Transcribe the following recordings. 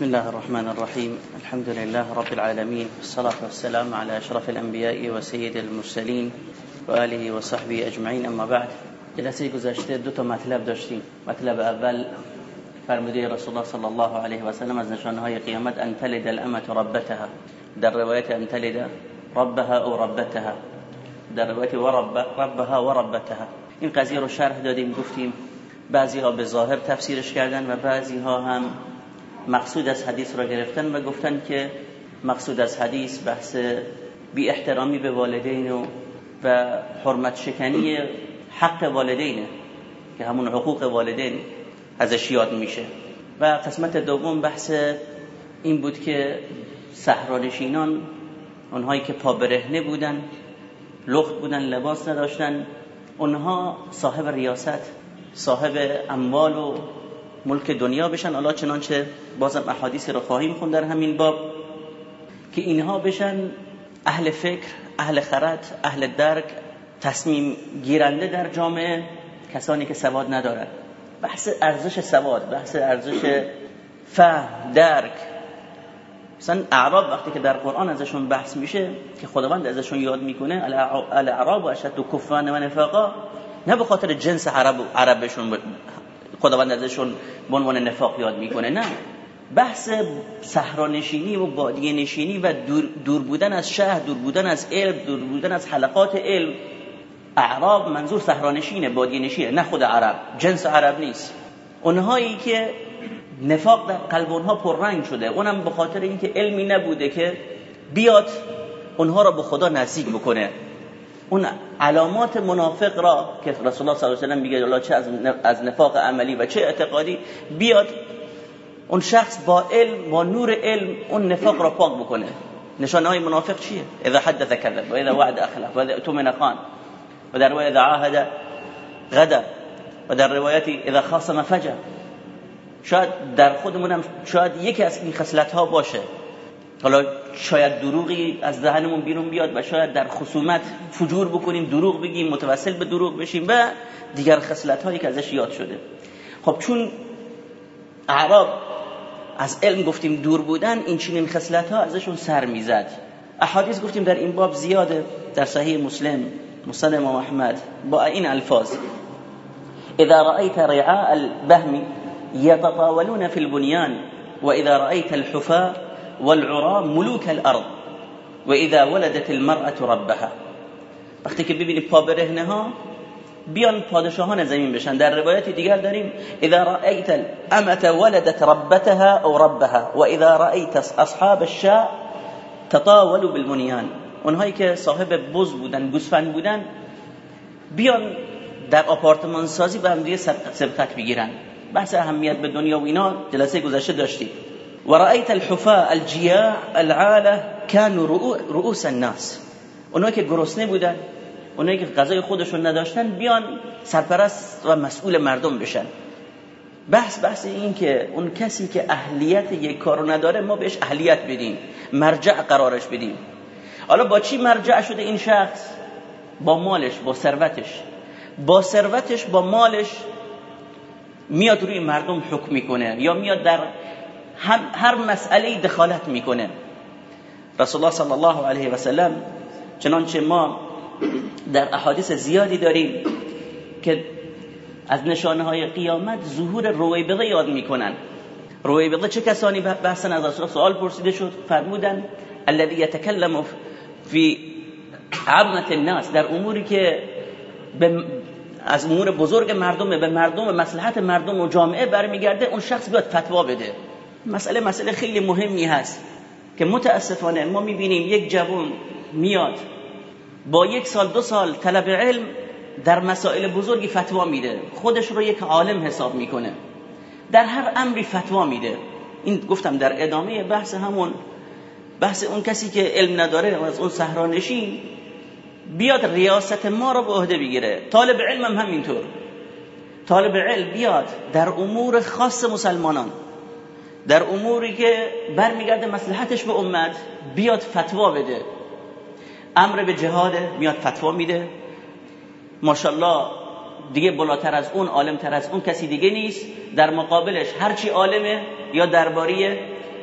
بسم الله الرحمن الرحيم. الحمد لله رب العالمين والصلاة والسلام على أشرف الأنبياء وسيد المرسلين وآله وصحبه أجمعين. أما بعد جلسه گذشته دو مطلب داشتیم. مطلب اول رسول الله صلی الله علیه و سلم از نشانه های قیامت أن تلد الأمة ربتها. در روایت أن تلد ربها أو ربتها. در روایت و رب ربها و ربتها. این قضیه رو شرح دادیم گفتیم بعضی ها به ظاهر تفسیرش کردن و بعضی ها هم مقصود از حدیث را گرفتن و گفتن که مقصود از حدیث بحث بی احترامی به والدین و, و حرمت شکنی حق والدینه که همون حقوق والدین ازش یاد میشه. و قسمت دوم بحث این بود که صحرانشینان اونهایی که پا برهنه بودن لخت بودن لباس نداشتن اونها صاحب ریاست صاحب اموال و ملک دنیا بشن. الله چنانچه بازم احادیثی رو خواهیم خوند در همین باب که اینها بشن اهل فکر اهل خرد اهل درک تصمیم گیرنده در جامعه کسانی که سواد ندارن. بحث ارزش سواد بحث ارزش فهم درک. مثلا اعراب وقتی که در قرآن ازشون بحث میشه که خداوند ازشون یاد می‌کنه الاعراب و اشد کفان و نفاقا. نه به خاطر جنس عرب عربشون خداوند ازشون به عنوان نفاق یاد می‌کنه. نه. بحث صحرانشینی و بادیه نشینی و دور, دور بودن از شهر دور بودن از علم دور بودن از حلقات علم. اعراب منظور صحرانشینه بادیه نشینه نه خود عرب. جنس عرب نیست. اونهایی که نفاق در قلب اونها پررنگ شده اونم به خاطر اینکه علمی نبوده که بیاد اونها را به خدا نزدیک بکنه. اون علامات منافق را که رسول الله صلی الله علیه و میگه الله چه از نفاق عملی و چه اعتقادی بیاد اون شخص با علم با نور علم اون نفاق را پاک بکنه. نشانه های منافق چیه؟ اذا حدث كذب و اذا وعد اخلف و اذا اؤتمن خان. و در روایت اذا عاهد غدا. و در روایت اذا خاصم فجر. شاید در خودمونم شاید یکی از این خصلت ها باشه. حالا شاید دروغی از ذهنمون بیرون بیاد و شاید در خصومت فجور بکنیم دروغ بگیم متوسل به دروغ بشیم و دیگر خصلت هایی که ازش یاد شده. خب چون اعراب از علم گفتیم دور بودن این چنین خصلت ها ازشون سر می‌زد. احادیث گفتیم در این باب زیاده در صحیح مسلم مسلم امام احمد با این الفاظ. اذا رأيت رعاء البهم يتطاولون في البنيان واذا رأيت الحفاة والعراء ملوك الارض واذا ولدت المرأة ربها. وقتی که ببینید پا برهنه ها بیان پادشاهان زمین بشن. در روایت دیگر داریم اذا رأيت الامة ولدت ربتها او ربها واذا رأيت اصحاب الشاء تطاولوا بالبنيان اونهایی که صاحب بز بودن گوسفند بودن بیان در آپارتمان سازی به هم دیگه سبقت بگیرن. بحث اهمیت به دنیا و اینا جلسه گذشته داشتیم. و رأیت الحفاء الجیاع العاله كانوا رؤوس الناس. اونایی که گرسنه بودن اونایی که غذای خودشون نداشتن بیان سرپرست و مسئول مردم بشن. بحث بحث این که اون کسی که اهلیت یک کارو نداره ما بهش اهلیت بدیم مرجع قرارش بدیم. حالا با چی مرجع شده این شخص؟ با مالش با ثروتش. با ثروتش با مالش میاد روی مردم حکم می‌کنه یا میاد در هر مسئله دخالت می‌کنه. رسول الله صلی الله علیه و سلم چنانچه ما در احادیث زیادی داریم که از نشانه های قیامت ظهور رویبضه یاد می‌کنن. رویبضه چه کسانی بحثن؟ از رسول سوال پرسیده شد فرمودن الذي يتكلم في عامه الناس در اموری که از امور بزرگ مردم به مردم مصلحت مردم و جامعه برمیگرده اون شخص بیاد فتوا بده. مسئله مسئله خیلی مهمی هست که متاسفانه ما می‌بینیم یک جوان میاد با یک سال دو سال طلب علم در مسائل بزرگی فتوا میده. خودش رو یک عالم حساب می‌کنه. در هر امری فتوا میده. این گفتم در ادامه بحث همون بحث اون کسی که علم نداره از اون صحرانشین بیاد ریاست ما رو به عهده بگیره. طالب علم هم همینطور. طالب علم بیاد در امور خاص مسلمانان. در اموری که برمیگرده مصلحتش به امت بیاد فتوا بده. امر به جهاده میاد فتوا میده. ماشاءالله دیگه بالاتر از اون عالم تر از اون کسی دیگه نیست. در مقابلش هرچی عالمه یا درباری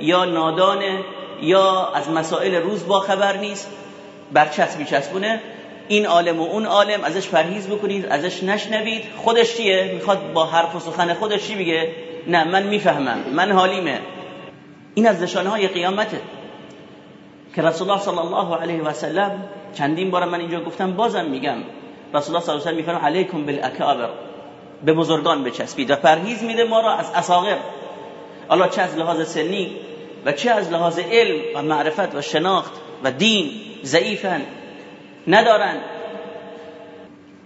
یا نادانه یا از مسائل روز با خبر نیست. برچسب میچسبونه. این عالم و اون عالم ازش پرهیز بکنید ازش نشنوید. خودش چیه؟ می‌خواد با حرف و سخن خودش چی بگه؟ نه من می‌فهمم. من حالیمه. این از نشانه های قیامته. که رسول الله صلی الله علیه و سلم چندین بار من اینجا گفتم بازم میگم. رسول الله صلی الله علیه و سلم علیکم بالاکابر به بزرگان بچسبید و پرهیز میده ما را از اصاغر. الله چه از لحاظ سنی و چه از لحاظ علم و معرفت و شناخت و دین ضعیفن ندارن.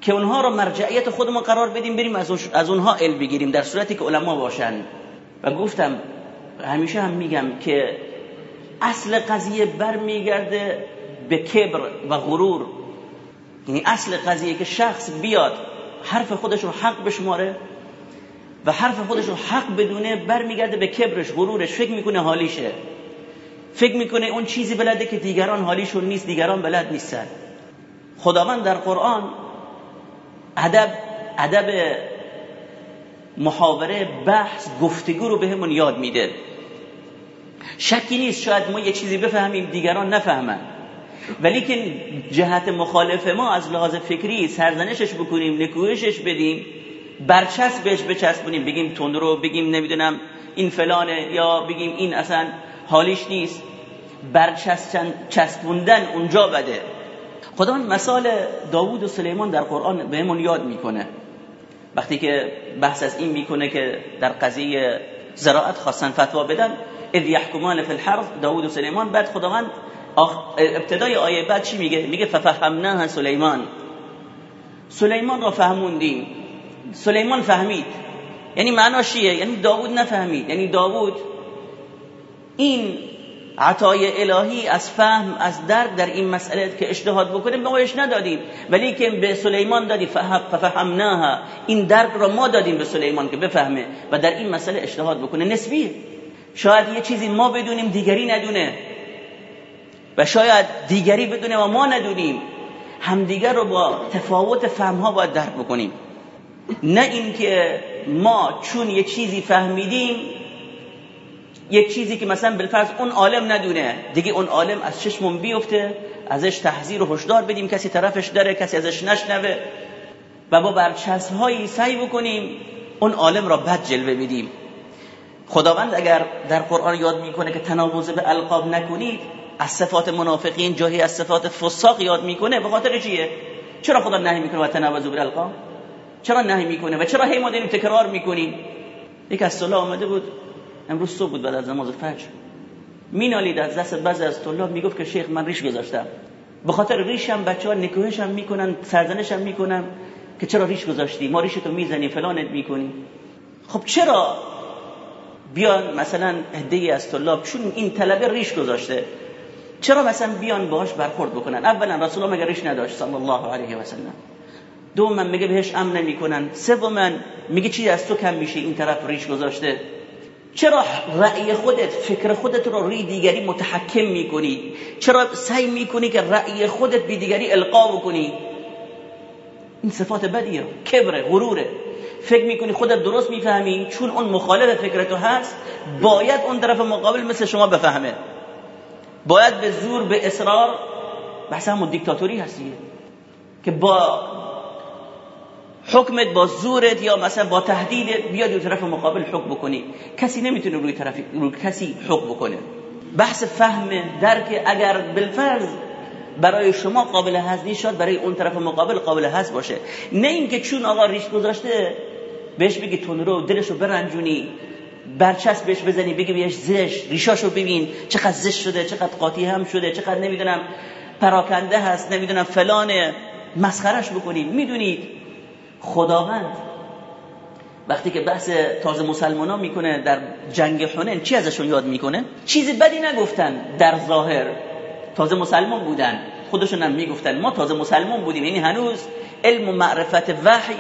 که اونها رو مرجعیت خودمون قرار بدیم بریم از اونها علم بگیریم در صورتی که علما باشن. و گفتم همیشه هم میگم که اصل قضیه برمیگرده به کبر و غرور. یعنی اصل قضیه که شخص بیاد حرف خودش رو حق بشماره و حرف خودش رو حق بدونه برمیگرده به کبرش غرورش. فکر می‌کنه حالیشه. فکر می‌کنه اون چیزی بلده که دیگران حالیشون نیست دیگران بلد نیستن. خداوند در قرآن ادب ادب محاوره بحث گفتگو رو بهمون یاد میده. شکی نیست شاید ما یه چیزی بفهمیم دیگران نفهمن. ولی که جهت مخالف ما از لحاظ فکری سرزنشش بکنیم نکوهشش بدیم برچسب بهش بچسبونیم. بگیم رو بگیم نمی‌دونم این فلانه یا بگیم این اصلا حالیش نیست. برچسبوندن اونجا بده. خدا مثال داوود و سلیمان در قرآن بهمون یاد می‌کنه. وقتی که بحث از این می‌کنه که در قضیه زراعت خواستن فتوا بدن اذ یحکمان فی الحرث داوود و سلیمان. بعد خداوند ابتدای آیه بعد چی میگه؟ میگه ففهمناها سلیمان. سلیمان را فهموندیم. سلیمان فهمید. یعنی معناش چیه؟ یعنی داوود نفهمید. یعنی داوود این عطای الهی از فهم از درک در این مسئله که اجتهاد بکنه ما بهش ندادیم. ولی که به سلیمان دادی ففهمناها. این درک را ما دادیم به سلیمان که بفهمه و در این مسئله اجتهاد بکنه. نسبی. شاید یه چیزی ما بدونیم دیگری ندونه. و شاید دیگری بدونه و ما ندونیم. همدیگر رو با تفاوت فهم ها باید درک بکنیم. نه اینکه ما چون یه چیزی فهمیدیم یک چیزی که مثلا بالفرض اون عالم ندونه. دیگه اون عالم از چشمون بیفته ازش تحذیر و هشدار بدیم. کسی طرفش داره کسی ازش نشنوه. و با برچسب هایی سعی بکنیم اون عالم را بد جلوه بدیم. خداوند اگر در قرآن یاد می‌کنه که تناوز به القاب نکنید از صفات منافقین جاهی از صفات فساق یاد می‌کنه. به خاطر چیه؟ چرا خدا نهی می‌کنه و تناوز به القاب؟ چرا نهی می‌کنه؟ و چرا هی ما تکرار می‌کنیم؟ یک از صلاح آمده بود. امروز صبح بود بعد از نماز فجر. مینالید از دست بعضی از طلاب می‌گفت که شیخ من ریش گذاشتم. به خاطر ریشم بچه ها نکوهشم می‌کنن سرزنشم می‌کنن که چرا ریش گذاشتی؟ ما ریشتو می‌زنی فلانت می‌کنی. خب چرا؟ بیان مثلا هدیه از طلاب چون این طلبه ریش گذاشته. چرا مثلا بیان باهاش برخورد بکنن؟ اولا رسول الله مگه ریش نداشت؟ صلی الله علیه و سلم. دوما میگه بهش امن نمی‌کنن؟ سوما میگه چی از تو کم میشه این طرف ریش گذاشته؟ چرا رأی خودت فکر خودت رو روی دیگری متحکم می‌کنی؟ چرا سعی می‌کنی که رأی خودت بی دیگری القا بکنی؟ این صفات بدیه کبره غروره. فکر می‌کنی خودت درست می‌فهمی؟ چون اون مخالف فکرتو هست باید اون طرف مقابل مثل شما بفهمه. باید به زور به اصرار. بحث همون دیکتاتوری هستی که با حکمت با زورت یا مثلا با تهدیدت بیاد روی طرف مقابل حکم بکنی. کسی نمی‌تونه روی طرف روی کسی حکم بکنه. بحث فهم درک اگر بالفرض برای شما قابل هست شد برای اون طرف مقابل قابل هست باشه. نه اینکه چون آقا ریش گذاشته بهش بگی تون رو دلش رو برنجونی برچسب بهش بزنی بگی بهش زش ریشاشو ببین. چقدر زش شده چقدر قاطی هم شده چقدر نمی‌دونم پراکنده هست نمی‌دونم فلان مسخرش بکنی. می‌دونید خداوند. وقتی که بحث تازه مسلمان ها می‌کنه در جنگ حنین چی ازشون یاد می‌کنه؟ چیزی بدی نگفتن در ظاهر. تازه مسلمان بودن. خودشون هم می‌گفتن ما تازه مسلمان بودیم. یعنی هنوز علم و معرفت وحی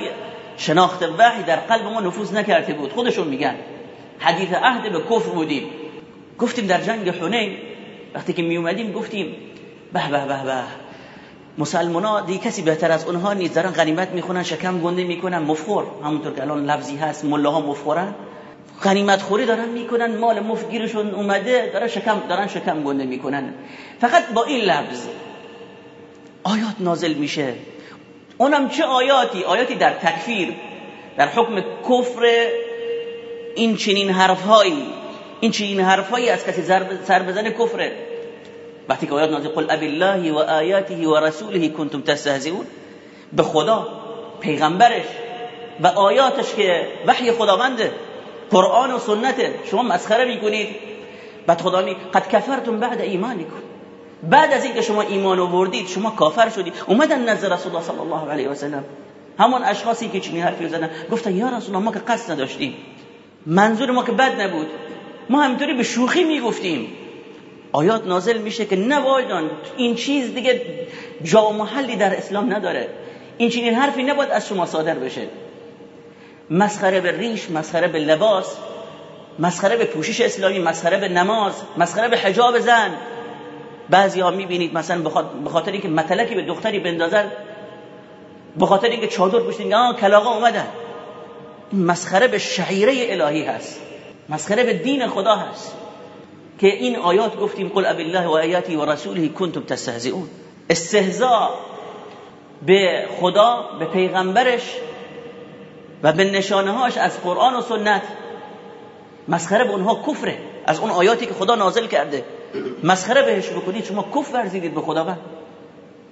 شناخت وحی در قلب ما نفوذ نکرده بود. خودشون میگن. حدیث عهد به کفر بودیم. گفتیم در جنگ حنین وقتی که می اومدیم گفتیم به به به به. مسلمان ها دیگه کسی بهتر از اونها نیست. دارن غنیمت می‌خونن شکم گنده می‌کنن مفخور. همونطور که الان لفظی هست مله ها مفخورن. غنیمت خوری دارن می‌کنن مال مفگیرشون اومده دارن شکم دارن شکم گنده می‌کنن. فقط با این لفظ آیات نازل میشه. اونم چه آیاتی؟ آیاتی در تکفیر در حکم کفر این چنین حرفهایی. این چنین حرفهایی از کسی سر بزن کفره. وقتی که آیات نازل قل ابی الله و آیاته و رسوله کنتم تستهزئون؟ به خدا پیغمبرش و آیاتش که وحی خداونده قرآن و سنته. شما مسخره می‌کنید. بعد خدا می قد کفرتم بعد ایمانکم. بعد از اینکه شما ایمان آوردید شما کافر شدید. اومدن نزد رسول الله صلی الله علیه و سلم. همون اشخاصی که چنین حرفی زدن. گفتن یا رسول الله ما که قصد نداشتیم. منظور ما که بد نبود. ما همینطوری به شوخی می‌گفتیم. آیات نازل میشه که نه جان این چیز دیگه جا و محلی در اسلام نداره. این چنین حرفی نباید از شما صادر بشه. مسخره به ریش مسخره به لباس مسخره به پوشش اسلامی مسخره به نماز مسخره به حجاب زن. بعضی ها می‌بینید مثلا به خاطر اینکه متلکی به دختری بندازن به خاطر اینکه چادر پوشیدن آه کلاغا اومدن. مسخره به شعیره الهی هست. مسخره به دین خدا هست. که این آیات گفتیم قل اب الله و آیاتی و رسوله کنتم تستهزئون. استهزاء به خدا به پیغمبرش و به نشانه هاش از قرآن و سنت. مسخره به اونها کفره. از اون آیاتی که خدا نازل کرده. مسخره بهش بکنید. شما کفر ورزیدید به خدا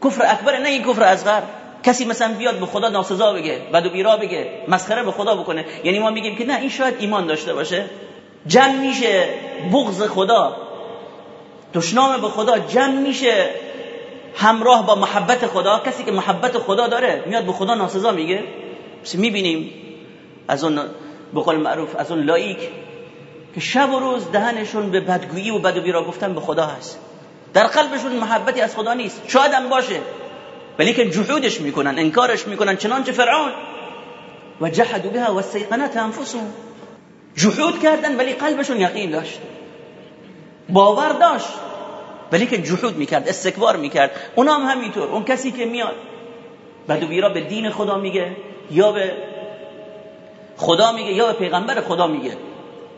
کفر اکبر نه این کفر اصغر. کسی مثلا بیاد به خدا ناسزا بگه بد و بیرا بگه مسخره به خدا بکنه. یعنی ما میگیم که نه این شاید ایمان داشته باشه. جمع میشه. بغض خدا دشنام به خدا جمع میشه همراه با محبت خدا. کسی که محبت خدا داره میاد به خدا ناسزا میگه. می‌بینیم از اون به قول معروف از اون لایک که شب و روز دهنشون به بدگویی و بد بیرا گفتن به خدا هست. در قلبشون محبتی از خدا نیست. شاید هم باشه. ولی که جحودش می‌کنن انکارش می‌کنن. چنانچه فرعون. و جحدوا بها و استيقنت انفسهم. جحود کردن ولی قلبشون یقین داشت. باور داشت ولی که جحود می‌کرد استکبار می‌کرد. اونا هم همینطور اون کسی که میاد و بیرا به دین خدا میگه یا به خدا میگه یا به پیغمبر خدا میگه.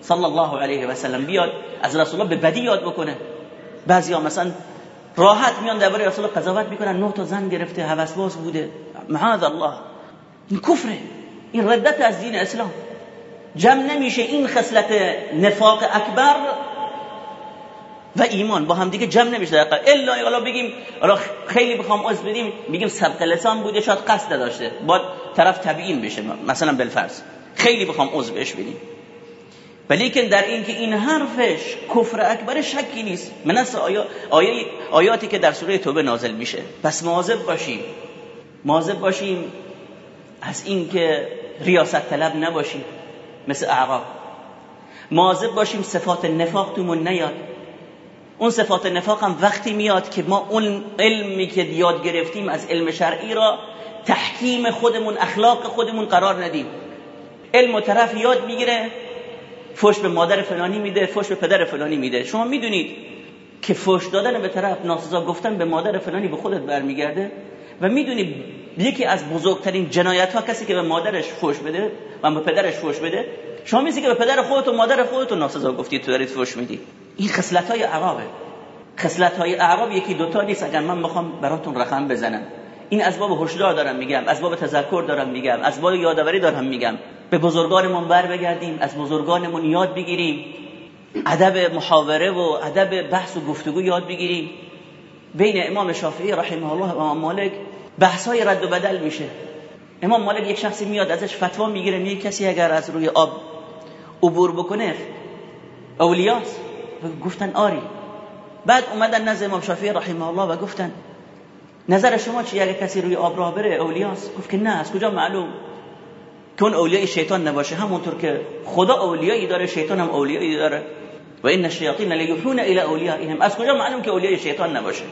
صلی الله علیه و سلم بیاد از رسول الله به بدی یاد بکنه. بعضیا مثلا راحت میان درباره رسول الله قضاوت می‌کنن. نه تا زن گرفته هوسباز بوده. معاذ الله. این کفره. این ردت از دین اسلام. جمع نمیشه این خصلت نفاق اکبر و ایمان. با هم دیگه جمع نمیشه در الا حالا بگیم حالا خیلی بخوام عذر بدیم میگیم سبق لسان بوده شاید قصد داشته با طرف تبیین بشه. مثلا بالفرض خیلی بخوام عذر بهش بدیم. ولیکن در این که این حرفش کفر اکبر شکی نیست. من از آیه آیاتی که در سوره توبه نازل میشه. پس مواظب باشیم. مواظب باشیم از این که ریاست طلب نباشیم. مثل اعراب. مواظب باشیم صفات نفاق تومون نیاد. اون صفات نفاق هم وقتی میاد که ما اون علمی که یاد گرفتیم از علم شرعی را تحکیم خودمون اخلاق خودمون قرار ندیم. علم و طرف یاد می‌گیره فوش به مادر فلانی میده فوش به پدر فلانی میده. شما می‌دونید که فوش دادن به طرف ناسزا گفتن به مادر فلانی به خودت برمیگرده؟ و می‌دونید یکی از بزرگترین جنایت ها کسی که به مادرش فوش بده و به پدرش فوش بده شما میسی که به پدر خودت و مادر خودت ناسزا گفتی تو دارید فوش میدی. این خصلت های عربه خصلت های عرب یکی دوتا نیست اگر من بخوام براتون رقم بزنم. این از باب هشدار دارم میگم از باب تذکر دارم میگم از باب یادآوری دارم میگم. به بزرگانمون بر بگردیم از بزرگانمون یاد بگیریم. ادب محاوره و ادب بحث و گفتگو یاد بگیریم. بین امام شافعی رحمه الله و امام مالک بحث های رد و بدل میشه. امام مالک یک شخصی میاد ازش فتوا می‌گیره میگه کسی اگر از روی آب عبور بکنه اولیاست گفتن آری. بعد اومدن نزد امام شافعی رحمه الله و گفتن نظر شما چی اگر کسی روی آب راه بره؟ اولیاست گفت که نه از کجا معلوم؟ که اون اولیای شیطان نباشه. همونطور که خدا اولیایی داره شیطان هم اولیایی داره. و این الشیاطین لیوحون الی اولیائهم. از کجا معلوم که اولیای شیطان نباشه؟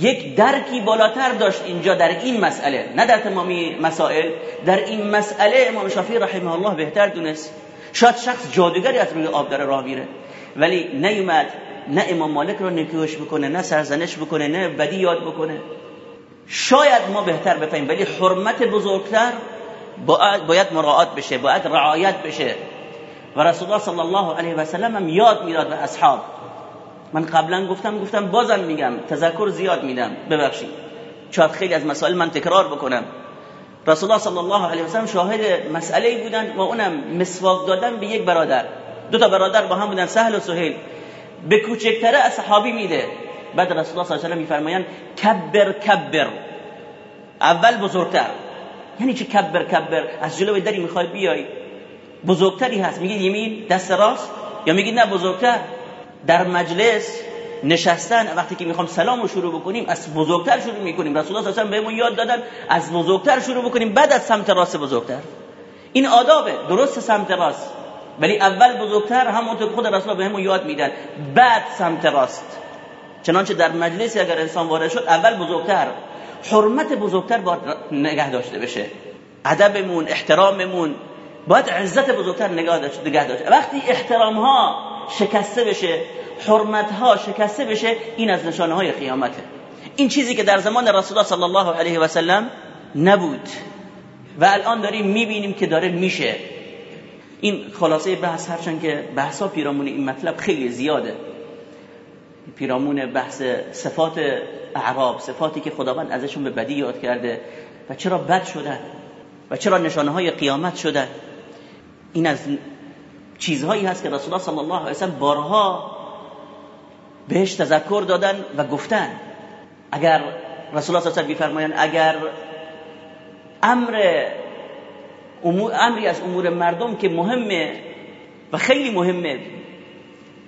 یک درکی بالاتر داشت اینجا در این مسئله نه در تمامی مسائل. در این مسئله امام شافعی رحمه الله بهتر دونست. شاید شخص جادوگری از روی آب داره راه میره ولی نیومد نه امام مالک رو نکوش بکنه نه سرزنش بکنه نه بدی یاد بکنه. شاید ما بهتر بفهمیم ولی حرمت بزرگتر باید مراعات بشه باید رعایت بشه. و رسول الله صلی الله علیه و سلم هم یاد می‌داد به اصحاب. من قبلا گفتم گفتم بازم میگم تذکر زیاد میدم. ببخشید. شاید خیلی از مسائل من تکرار بکنم. رسول الله صلی الله علیه و سلم شاهد مسئله بودن و اونم مسواک دادن به یک برادر. دو تا برادر با هم بودن سهل و سهیل. به کوچکتره صحابی میده. بعد رسول الله صلی الله علیه و سلم میفرمایند کبر کبر. اول بزرگتر. یعنی چه کبر کبر؟ از جلوی دری می‌خوای بیای. بزرگتری هست. میگید یمین دست راست؟ یا میگید نه بزرگتر؟ در مجلس نشستن وقتی که می‌خوام سلام رو شروع بکنیم از بزرگتر شروع می‌کنیم. رسول الله صلی الله بهمون یاد دادن از بزرگتر شروع بکنیم بعد از سمت راست بزرگتر. این آدابه درست سمت راست. ولی اول بزرگتر همونطور خود رسول الله بهمون یاد میدن بعد سمت راست. چنانچه در مجلسی اگر انسان وارد شد اول بزرگتر. حرمت بزرگتر باید نگه داشته بشه. ادبمون احتراممون باید عزت بزرگتر نگاه داشته وقتی احترام ها شکسته بشه حرمت ها شکسته بشه این از نشانه های قیامته. این چیزی که در زمان رسول الله صلی الله علیه و سلم نبود و الان داریم می‌بینیم که داره میشه. این خلاصه بحث هرچند که بحثا پیرامون این مطلب خیلی زیاده. پیرامون بحث صفات اعراب صفاتی که خداوند ازشون به بدی یاد کرده و چرا بد شدن و چرا نشانه های قیامت شدن. این از چیزهایی هست که رسول الله صلی الله علیه وسلم بارها بهش تذکر دادن و گفتن. اگر رسول الله صلی الله علیه و اگر امر امری از امور مردم که مهمه و خیلی مهمه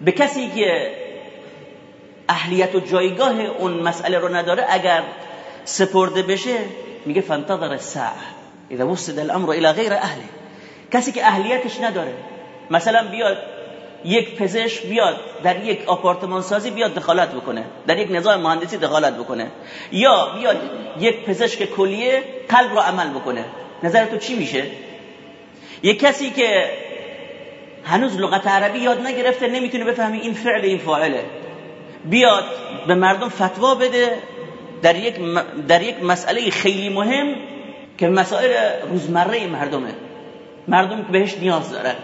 به کسی که اهلیت و جایگاه اون مسئله رو نداره اگر سپرده بشه میگه فانتظر الساعه اذا وصل الامر الى غیر اهله. کسی که اهلیتش نداره مثلا بیاد یک پزشک بیاد در یک آپارتمان سازی بیاد دخالت بکنه در یک نظام مهندسی دخالت بکنه. یا بیاد یک پزشک کلیه قلب رو عمل بکنه. نظر تو چی میشه؟ یک کسی که هنوز لغت عربی یاد نگرفته نمی‌تونه بفهمی این فعل این فاعله. بیاد به مردم فتوا بده در یک, در یک مسئله خیلی مهم که مسائل روزمره مردمه. مردم بهش نیاز داره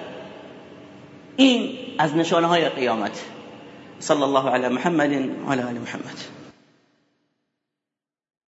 این از نشانه های قیامت. صلی الله علی محمد و علی محمد.